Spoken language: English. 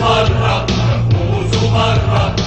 مرة نفوز مرة